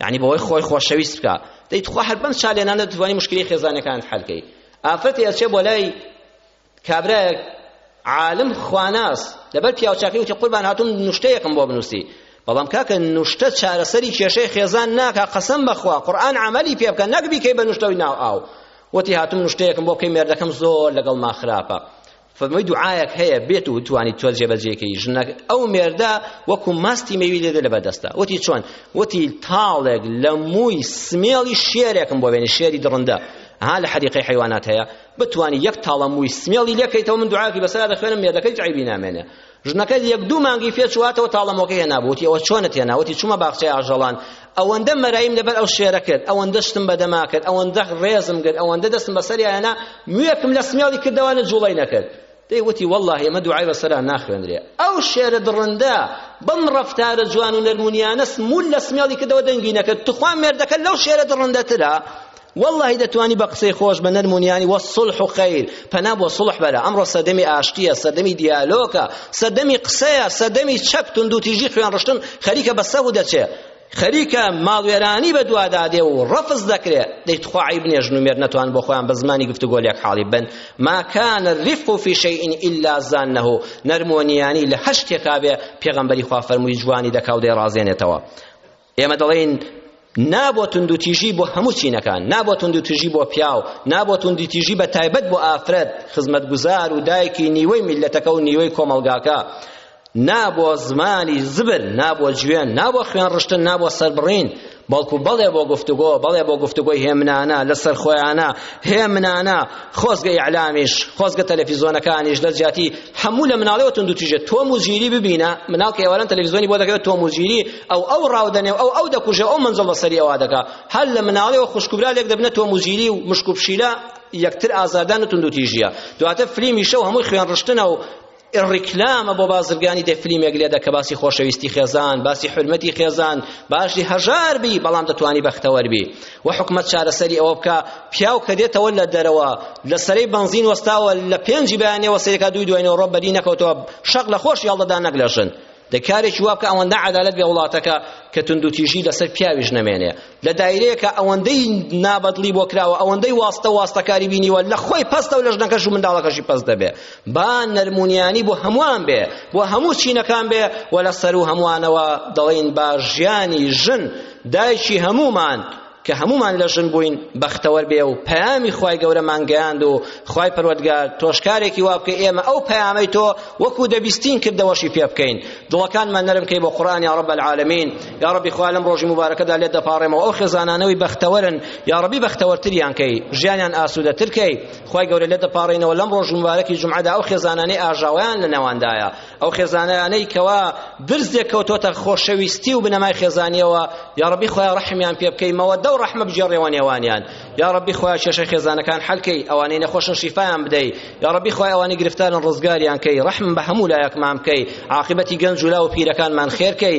Speaker 1: یعنی بەوەی خۆی خۆشەویست بکە دەی تخوا هەر بەم چالێنانە دەتوانی مشکلی خێزانەکانت حل کەی ئافرەتی ئەچێ بۆ لای کابرایەک عالم خواناس لەبەر پیاوچاکی وتی قوربان هاتوم نوشتەیەکم بۆ بنووسی بەڵام کاکە نوشتە چارەسەری کێشەی خێزان ناکە قەسەم بەخوا قورئان عملی پێ بکە نەک بیکەی بە نوشتەوەی ناو ئاو وتی هاتوم نوشتەیەکم بۆ بکەی مێردەکەم زۆر لەگەڵ ما خراپە فەرمووی دوعایەک هەیە بێت و توانی تۆ جێبەجێکەی ژنەک ئەو مێردە وەکو ماستی مێوی لێدێ لە بەدەستە وتی چۆن وتی تاڵێک لە مووی سمێڵی شێرێکم بۆ بێنی شێری دڕندە ها لە حەدیقەی حیوانات هەیە بتوانی یەک تاڵە مووی سمێڵی لێکەیتەوە من دوعاکی بەسەرا دەخوێنم مێردەکەی عیبی نامێنێ ژنەکە یەک دوو مانگی پێ چواتەوە تاڵەمۆکەی هێنابوو وتی ئەوە چۆنت هێنا وتی چوومە باخچەی ئاژەڵان ئەوەندە مەرایم لەبەر ئەو شێرە کرد ئەوەندە شتم بەدەما کرد ئەوەندە ڕێزم کرد ئەوەندە دەستم بەسەریا هێنا موێکم لە سمێڵی کردەوانە جوڵەی نەکرد دەی وتی والله ئێمە دوعای بەسەرا ناخوێنرێ ئەو شێرە دڕندە بەم ڕەفتارە جوان و نەرمونیانە سمول لە سمێڵی کردەوە دەنگی نەکرد تخوا مێردەکە لەو شێرە دڕندەترە وەڵاهی دەتوانی بە قسەی خۆش بە نەرم و نیانی وەسوڵح و خەیر پەنا بۆ سوڵح بەرە ئەمڕۆ سەردەمی ئاشتییە سەردەمی دیالۆکە سەردەمی قسەیە سەردەمی چەک توندوتیژی خوێن ڕشتن خەریکە بە سەهو دەچێ خەریکە ماڵوێرانی بە دوادا دێ و ڕەفز دەکرێ دەی تخوا عیب نییە ژن و مێرد نەتوان بۆ خۆیان بە زمانی گفتوگۆ لێک حاڵی بن ما کان الرفق فی شیء الا زانه نەرم و نیانی لە هەر شتێکا بێ پێغەمبەری خوا فەرمووی جوانی دەکا و دەیڕازێنێتەوە ئێمە دەڵێین نا بۆ توندوتیژی بۆ هەموو چینەکان نا بۆ توندوتیژی بۆ پیاو نا بۆ توندوتیژی بە تایبەت بۆ ئافرەت خزمەتگوزار و دایکی نیوەی میللەتەکە و نیوەی کۆمەڵگاکە نا بۆ زمانی زبر نا بۆ جوێن نا بۆ خوێن ڕشتن نا بۆ سەربڕین بەڵکو بەڵێ بۆ گفتوگۆ بەڵێ بۆ گفتوگۆی هێمنانە لەسەر خۆیانە هێمنانە خۆزگە ئیعلامیش خۆزگە تەلەفیزۆنەکانیش لە جیاتی هەموو لە مناڵەوە توندوتیژە تۆم و جیری ببینە مناڵ کە ئێواران تەلەڤیزیۆنی بۆ دەکەوێت تۆم و جیری ئەو ئەو ڕاودەنێ و ئەو ئەو دەکوژە ئەو منزڵ بەسەری ئەوا دەکا هەر لە مناڵەوە خوشکبرا لێک دەبنە تۆم و جیری و مشک و پشیلە یەکتر ئازاردان و توندوتیژیە دواتر فلیمی شەو هەمووی خوێن ڕشتنە و ڕیکلامە بۆ بازرگانی دە فلیمێک لێ دەکە باسی خۆشەویستی خێزان باسی حرمەتی خێزان باسی هەژار بی بەڵام دەتوانی بەختەوەر بی وە حکومەت چارەسەری ئەوە بکا پیاو کە دێتەوە لە دەرەوە لە سەرەی بەنزین وەستاوە لە پێنجی بەیانەوە سەیرەکە دووی دوینەوە ڕۆ بەری نەکەوتەوە شەق لە خۆش یاڵدەدا نەک لە ژن دە کارێکی وا بکە ئەوەندە عەدالەت بێ وڵاتەکە کە توندوتیژی لەسەر پیاویش نەمێنێ لە دایرەیەکە ئەوەندەی نابەدڵی بۆ کراوە ئەوەندەی واستە واستەکاری بینیوە لە خۆی پەستە و لە ژنەکەش و منداڵەکەشی پەست دەبێ با نەرمونیانی بۆ هەمووان بێ بۆ هەموو چینەکان بێ و لە سەر و هەمووانەوە دەڵێن با ژیانی ژن دایکی هەموومان کە هەمومان لە ژن بووین بەختەوەر بێ و پەیامی خوای گەورەمان گەیاند و خوای پەروەردگار تۆش کارێکی وا بکەی ئێمە ئەو پەیامەی تۆ وەکو دەبیستین کردەوەشی پێ بکەین دڵەکانمان نەرم کەی بۆ قورئان یا رب العالمین یا ربی خوا لەم ڕۆژی مبارەکەدا لێت دەپاڕێمەوە ئەو خێزانانەوەی بەختەوەرن یا ربی بەختەوەرتریان کەی ژیانیان ئاسوودەتر کەی خوای گەورە لێت دەپاڕێنەوە لەم ڕۆژ مبارەکی جمعەدا ئەو خێزانانەی ئاژاوەیان لە نێواندایە ئەو خێزانەیانەی کەوا درزێک کەوتۆتە خۆشەویستی و بنەمای خێزانیەوە یا ڕبی خۆیان ڕحمیان پێ بکەی مەوەدە و ڕحمە بگێڕێەوە نێوانیان یا ڕبی خۆیان کێشە خێزانەکان حەلکەی ئەوانەی نەخۆشن شیفایان بدەی یا ڕبی خۆی ئەوانی گرفتارن ڕزگاریان کەی ڕحم بە هەموو لایەکمان بکەی عاقبەتی گەنج و لا و پیرەکانمان خێرکەی